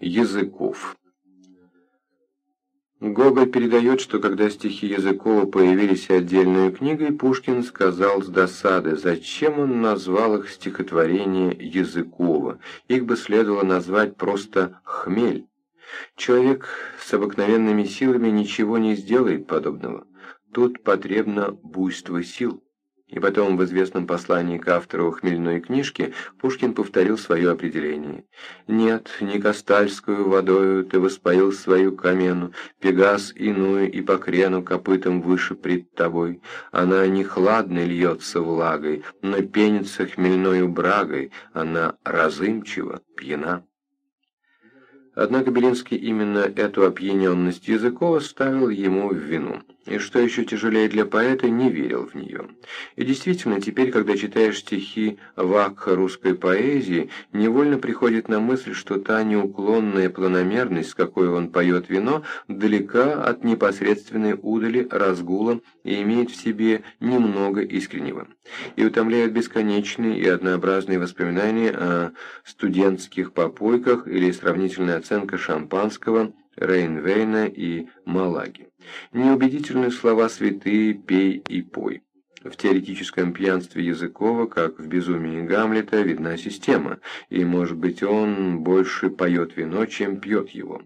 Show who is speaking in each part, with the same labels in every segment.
Speaker 1: Языков. Гоголь передает, что когда стихи Языкова появились отдельной книгой, Пушкин сказал с досады, зачем он назвал их стихотворение Языкова. Их бы следовало назвать просто «хмель». Человек с обыкновенными силами ничего не сделает подобного. Тут потребно буйство сил. И потом в известном послании к автору хмельной книжки Пушкин повторил свое определение. «Нет, не кастальскую водою ты воспоил свою камену, Пегас иную и по крену копытом выше пред тобой. Она не хладно льется влагой, но пенится хмельною брагой, она разымчива, пьяна». Однако Белинский именно эту опьяненность Языкова ставил ему в вину и, что еще тяжелее для поэта, не верил в нее. И действительно, теперь, когда читаешь стихи Вакха русской поэзии, невольно приходит на мысль, что та неуклонная планомерность, с какой он поет вино, далека от непосредственной удали разгула и имеет в себе немного искреннего. И утомляет бесконечные и однообразные воспоминания о студентских попойках или сравнительная оценка шампанского – Рейнвейна и Малаги. Неубедительные слова святые «пей и пой». В теоретическом пьянстве Языкова, как в безумии Гамлета, видна система, и, может быть, он больше поет вино, чем пьет его.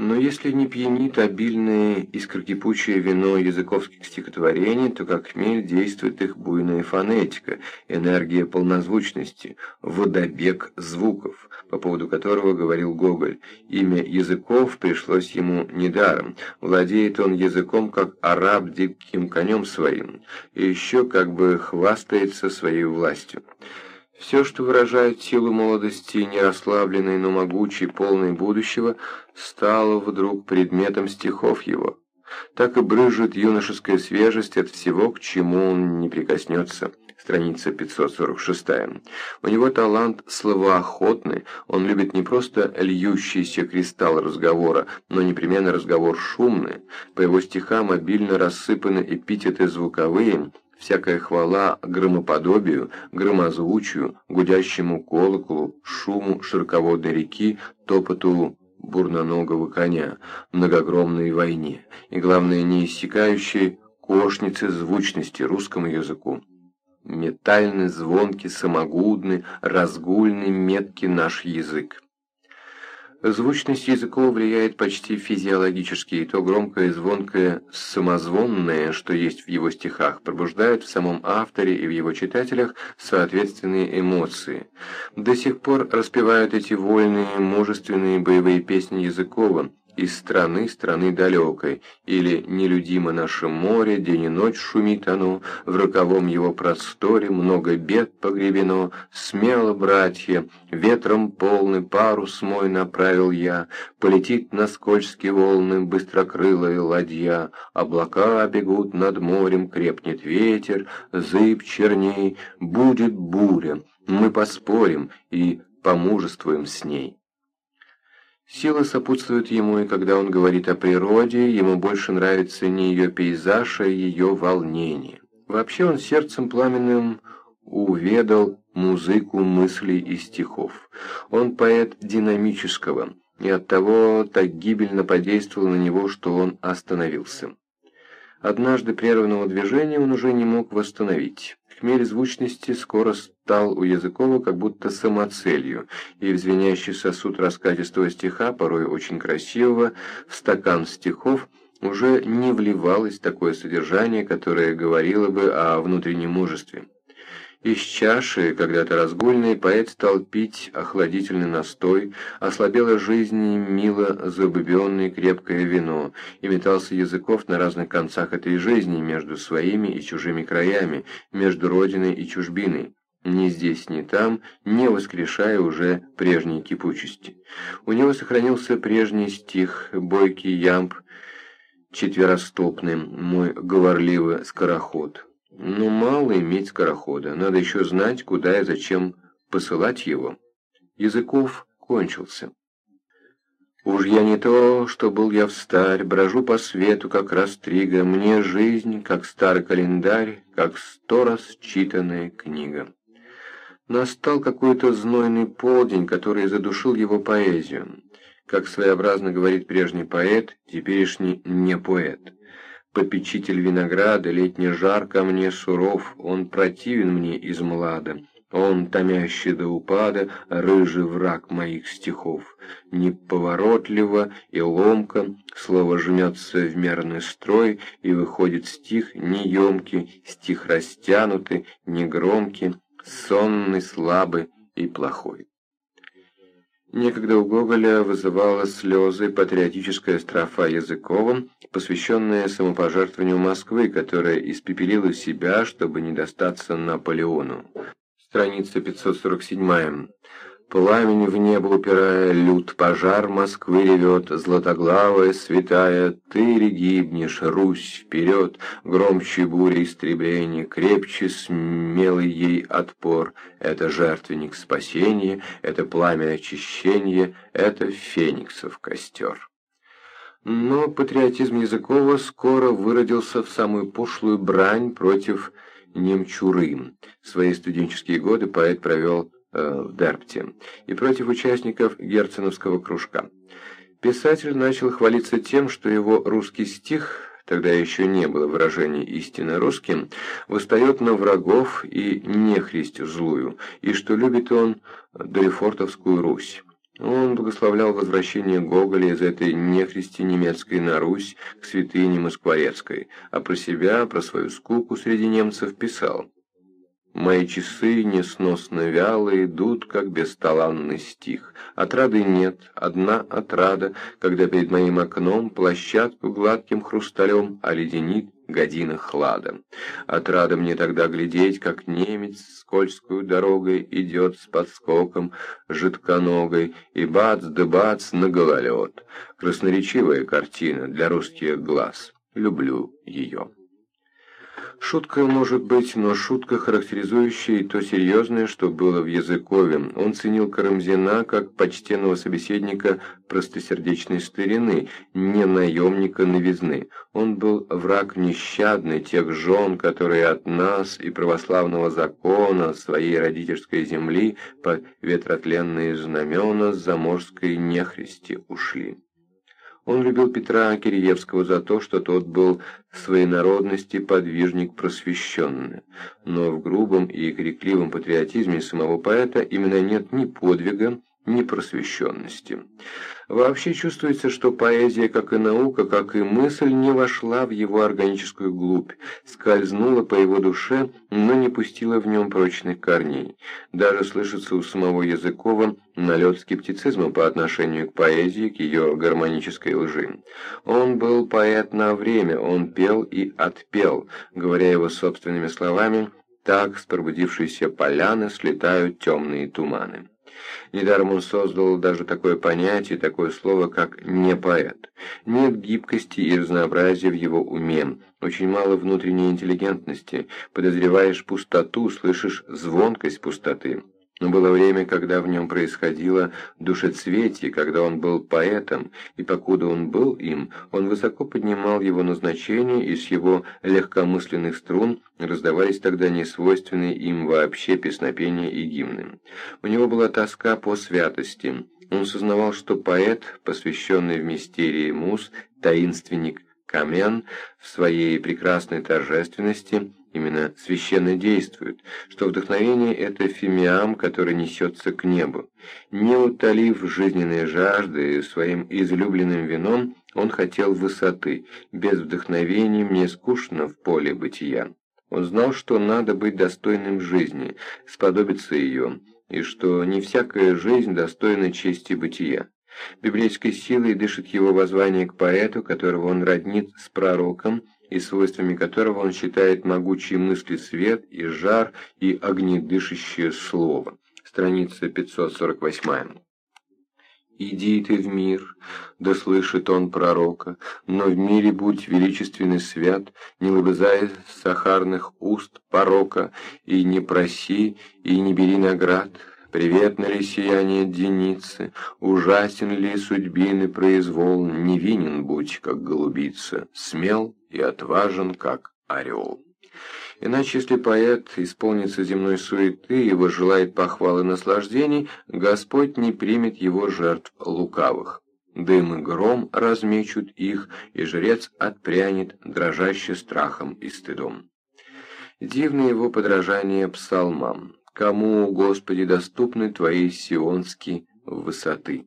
Speaker 1: Но если не пьянит обильное искрокипучее вино языковских стихотворений, то как хмель действует их буйная фонетика, энергия полнозвучности, водобег звуков, по поводу которого говорил Гоголь. Имя языков пришлось ему недаром. Владеет он языком, как араб диким конем своим, и еще как бы хвастается своей властью. Все, что выражает силу молодости, нераслабленной, но могучей, полной будущего, стало вдруг предметом стихов его. Так и брыжет юношеская свежесть от всего, к чему он не прикоснется. Страница 546. У него талант словоохотный, он любит не просто льющийся кристалл разговора, но непременно разговор шумный. По его стихам обильно рассыпаны эпитеты звуковые, всякая хвала громоподобию, громозвучию, гудящему колоколу, шуму ширководной реки, топоту бурноногого коня, многогромной войне и, главное, неиссякающей кошнице звучности русскому языку. Метальный, звонкий, самогудный, разгульный, меткий наш язык. Звучность языков влияет почти физиологически, и то громкое звонкое самозвонное, что есть в его стихах, пробуждает в самом авторе и в его читателях соответственные эмоции. До сих пор распевают эти вольные, мужественные боевые песни Языкова, из страны, страны далекой, или «Нелюдимо наше море, день и ночь шумит оно, в роковом его просторе много бед погребено, смело, братья, ветром полный парус мой направил я, полетит на скользкие волны быстрокрылая ладья, облака бегут над морем, крепнет ветер, зыб черней, будет буря, мы поспорим и помужествуем с ней. Сила сопутствует ему, и когда он говорит о природе, ему больше нравится не ее пейзаж, а ее волнение. Вообще он сердцем пламенным уведал музыку мыслей и стихов. Он поэт динамического, и оттого так гибельно подействовал на него, что он остановился. Однажды прерванного движения он уже не мог восстановить. Хмель звучности скоро стал у Языкова как будто самоцелью, и в звенящий сосуд раскатистого стиха, порой очень красивого, в стакан стихов уже не вливалось такое содержание, которое говорило бы о внутреннем мужестве. Из чаши, когда-то разгульной, поэт стал пить охладительный настой, ослабела жизнь мило забыбенное крепкое вино, и метался языков на разных концах этой жизни, между своими и чужими краями, между родиной и чужбиной ни здесь, ни там, не воскрешая уже прежней кипучести. У него сохранился прежний стих, бойкий ямб, четверостопный, мой говорливый скороход. Но мало иметь скорохода, надо еще знать, куда и зачем посылать его. Языков кончился. Уж я не то, что был я в старь, брожу по свету, как растрига, мне жизнь, как старый календарь, как сто раз читанная книга. Настал какой-то знойный полдень, который задушил его поэзию. Как своеобразно говорит прежний поэт, теперешний не поэт. Попечитель винограда, летний жар ко мне суров, он противен мне из млада. Он, томящий до упада, рыжий враг моих стихов. Неповоротливо и ломко слово жмется в мерный строй, и выходит стих неемкий, стих растянутый, негромкий, сонный, слабый и плохой. Некогда у Гоголя вызывала слезы патриотическая строфа Языкова, посвященная самопожертвованию Москвы, которая испепелила себя, чтобы не достаться Наполеону. Страница 547. Пламень в небо упирая, лют пожар Москвы ревет, Златоглавая, святая, ты гибнешь, Русь, вперед, Громче бури истребления, крепче смелый ей отпор. Это жертвенник спасения, это пламя очищения, это фениксов костер. Но патриотизм Языкова скоро выродился в самую пошлую брань против Немчуры. Свои студенческие годы поэт провел в Дерпте и против участников герценовского кружка. Писатель начал хвалиться тем, что его русский стих, тогда еще не было выражения истинно русским, восстает на врагов и нехристь злую, и что любит он Дорефортовскую Русь. Он благословлял возвращение Гоголя из этой нехристи немецкой на Русь к святыне Москворецкой, а про себя, про свою скуку среди немцев писал «Мои часы несносно вяло идут, как бесталанный стих. Отрады нет, одна отрада, когда перед моим окном площадку гладким хрусталем оледенит година хлада. Отрада мне тогда глядеть, как немец скользкую дорогой идет с подскоком жидконогой, и бац да бац на гололед. Красноречивая картина для русских глаз. Люблю ее. Шутка может быть, но шутка, характеризующая то серьезное, что было в Языкове. Он ценил Карамзина как почтенного собеседника простосердечной старины, не наемника новизны. Он был враг нещадный тех жен, которые от нас и православного закона своей родительской земли по ветротленные знамена заморской нехристи ушли. Он любил Петра Киреевского за то, что тот был в своей народности подвижник просвещенный. Но в грубом и крикливом патриотизме самого поэта именно нет ни подвига, ни просвещенности. Вообще чувствуется, что поэзия, как и наука, как и мысль, не вошла в его органическую глубь, скользнула по его душе, но не пустила в нем прочных корней. Даже слышится у самого Языкова налет скептицизма по отношению к поэзии, к ее гармонической лжи. Он был поэт на время, он пел и отпел, говоря его собственными словами, так с пробудившейся поляны слетают темные туманы. Недаром он создал даже такое понятие, такое слово, как «не поэт». Нет гибкости и разнообразия в его уме, очень мало внутренней интеллигентности, подозреваешь пустоту, слышишь звонкость пустоты. Но было время, когда в нем происходило душецветие, когда он был поэтом, и покуда он был им, он высоко поднимал его назначение, и с его легкомысленных струн раздавались тогда несвойственные им вообще песнопения и гимны. У него была тоска по святости. Он сознавал, что поэт, посвященный в мистерии мус, таинственник Камен, в своей прекрасной торжественности – именно священно действует, что вдохновение – это фимиам, который несется к небу. Не утолив жизненные жажды своим излюбленным вином, он хотел высоты. Без вдохновения мне скучно в поле бытия. Он знал, что надо быть достойным жизни, сподобиться ее, и что не всякая жизнь достойна чести бытия. Библейской силой дышит его воззвание к поэту, которого он роднит с пророком, и свойствами которого он считает могучие мысли свет и жар и огнедышащее слово. Страница 548. «Иди ты в мир, да слышит он пророка, но в мире будь величественный свят, не лобызая сахарных уст порока, и не проси, и не бери наград, Приветно ли сияние деницы, ужасен ли судьбины произвол, невинен будь, как голубица, смел и отважен, как орел. Иначе, если поэт исполнится земной суеты и возжелает похвалы наслаждений, Господь не примет его жертв лукавых. дым и гром размечут их, и жрец отпрянет, дрожаще страхом и стыдом. Дивно его подражание псалмам. «Кому, Господи, доступны Твои сионские высоты?»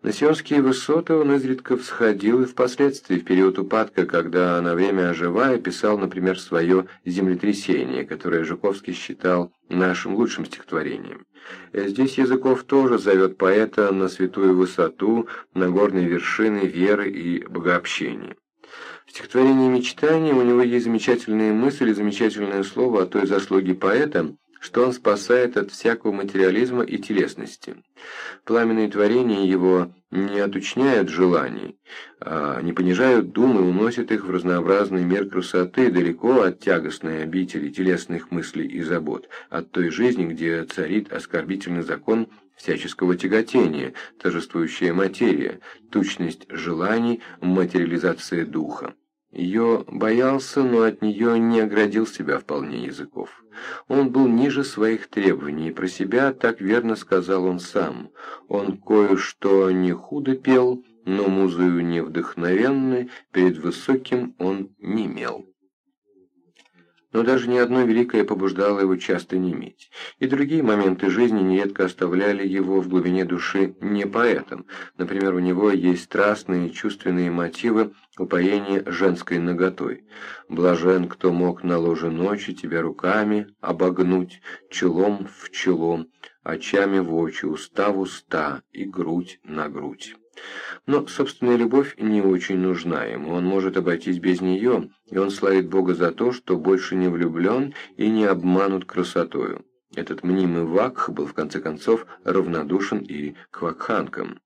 Speaker 1: На сионские высоты он изредка всходил и впоследствии, в период упадка, когда на время оживая, писал, например, свое «Землетрясение», которое Жуковский считал нашим лучшим стихотворением. Здесь Языков тоже зовет поэта на святую высоту, на горные вершины веры и богообщения. В стихотворении «Мечтания» у него есть замечательные мысли замечательное слово о той заслуге поэта, что он спасает от всякого материализма и телесности. Пламенные творения его не отучняют желаний, а не понижают думы, уносят их в разнообразный мир красоты, далеко от тягостной обители телесных мыслей и забот, от той жизни, где царит оскорбительный закон всяческого тяготения, торжествующая материя, тучность желаний, материализация духа. Ее боялся, но от нее не оградил себя вполне языков. Он был ниже своих требований, и про себя так верно сказал он сам. Он кое-что не худо пел, но музою не вдохновенной, перед высоким он не мел но даже ни одно великое побуждало его часто не иметь. И другие моменты жизни нередко оставляли его в глубине души не поэтом. Например, у него есть страстные чувственные мотивы упоения женской наготой. «Блажен, кто мог на ложе ночи тебя руками обогнуть, челом в челом, очами в очи, уста в уста и грудь на грудь». Но собственная любовь не очень нужна ему, он может обойтись без нее, и он славит Бога за то, что больше не влюблен и не обманут красотою. Этот мнимый Вакх был в конце концов равнодушен и к вакханкам.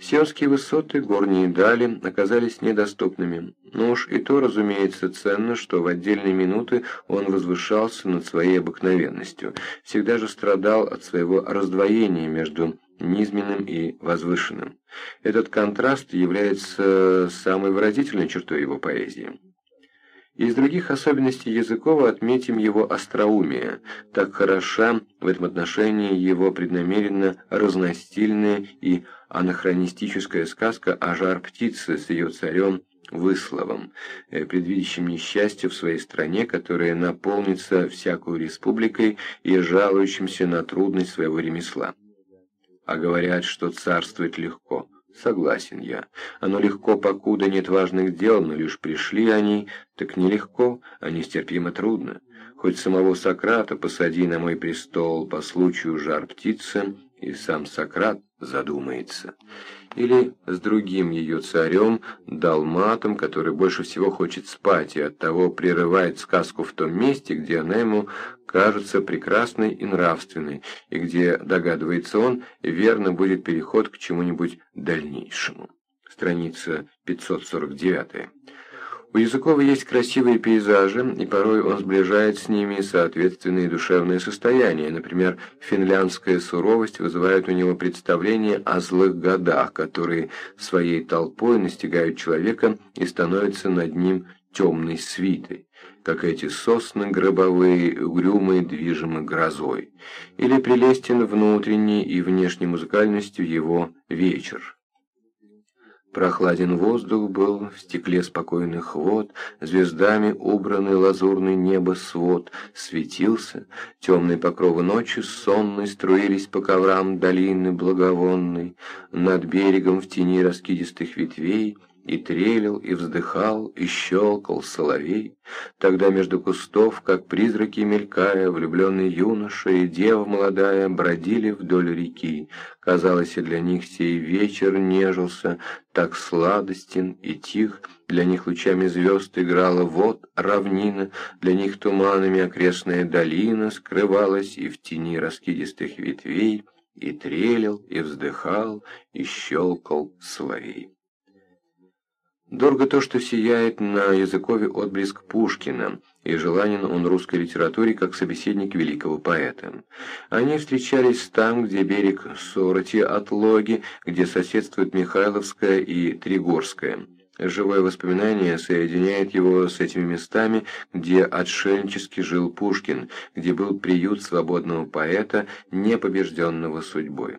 Speaker 1: Сионские высоты, горние дали оказались недоступными, но уж и то, разумеется, ценно, что в отдельные минуты он возвышался над своей обыкновенностью, всегда же страдал от своего раздвоения между низменным и возвышенным. Этот контраст является самой выразительной чертой его поэзии. Из других особенностей Языкова отметим его остроумие. Так хороша в этом отношении его преднамеренно разностильная и анахронистическая сказка о жар-птице с ее царем Высловом, э, предвидящим несчастье в своей стране, которая наполнится всякую республикой и жалующимся на трудность своего ремесла. А говорят, что царствовать легко. Согласен я. Оно легко, покуда нет важных дел, но лишь пришли они, так нелегко, а нестерпимо трудно. Хоть самого Сократа посади на мой престол по случаю жар птицы, и сам Сократ задумается. Или с другим ее царем, Далматом, который больше всего хочет спать и оттого прерывает сказку в том месте, где она ему кажется прекрасной и нравственной, и где, догадывается он, верно будет переход к чему-нибудь дальнейшему. Страница 549. У Языкова есть красивые пейзажи, и порой он сближает с ними соответственные душевные состояния. Например, финляндская суровость вызывает у него представление о злых годах, которые своей толпой настигают человека и становятся над ним темной свитой, как эти сосны гробовые, угрюмые, движимы грозой. Или прелестен внутренней и внешней музыкальностью его вечер. Прохладен воздух был, в стекле спокойных вод, Звездами убранный лазурный небо свод Светился, темные покровы ночи сонной Струились по коврам долины благовонной, Над берегом в тени раскидистых ветвей — и трелил, и вздыхал, и щелкал соловей. Тогда между кустов, как призраки мелькая, влюбленный юноша и дева молодая бродили вдоль реки. Казалось, и для них сей вечер нежился, так сладостен и тих, для них лучами звезд играла вот равнина, для них туманами окрестная долина скрывалась и в тени раскидистых ветвей, и трелил, и вздыхал, и щелкал соловей. Дорого то, что сияет на языкове отблеск Пушкина, и желанен он русской литературе как собеседник великого поэта. Они встречались там, где берег Сороти от Логи, где соседствуют Михайловская и Тригорская. Живое воспоминание соединяет его с этими местами, где отшельнически жил Пушкин, где был приют свободного поэта, непобежденного судьбой.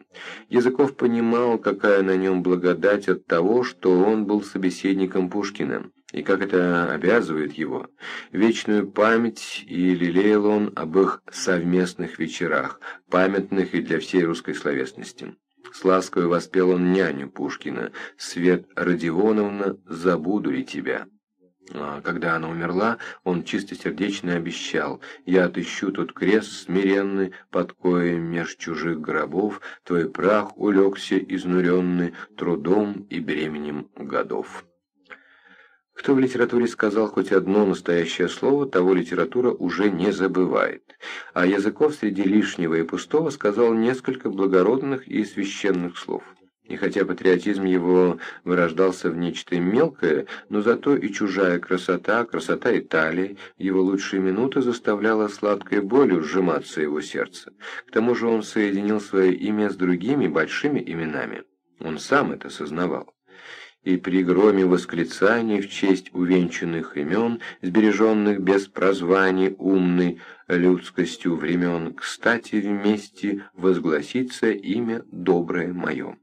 Speaker 1: Языков понимал, какая на нем благодать от того, что он был собеседником Пушкина, и как это обязывает его. Вечную память и лелеял он об их совместных вечерах, памятных и для всей русской словесности. С лаской воспел он няню Пушкина, Свет Родионовна, забуду ли тебя? А когда она умерла, он чистосердечно обещал, «Я отыщу тот крест смиренный, под коем меж чужих гробов твой прах улегся изнуренный трудом и бременем годов». Кто в литературе сказал хоть одно настоящее слово, того литература уже не забывает. А Языков среди лишнего и пустого сказал несколько благородных и священных слов. И хотя патриотизм его вырождался в нечто мелкое, но зато и чужая красота, красота Италии, его лучшие минуты заставляла сладкой болью сжиматься его сердце. К тому же он соединил свое имя с другими большими именами. Он сам это сознавал и при громе восклицаний в честь увенчанных имен, сбереженных без прозваний умной людскостью времен, кстати, вместе возгласится имя доброе мое.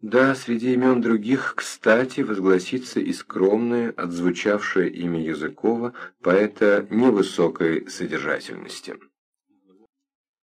Speaker 1: Да, среди имен других, кстати, возгласится и скромное, отзвучавшее имя Языкова, поэта невысокой содержательности.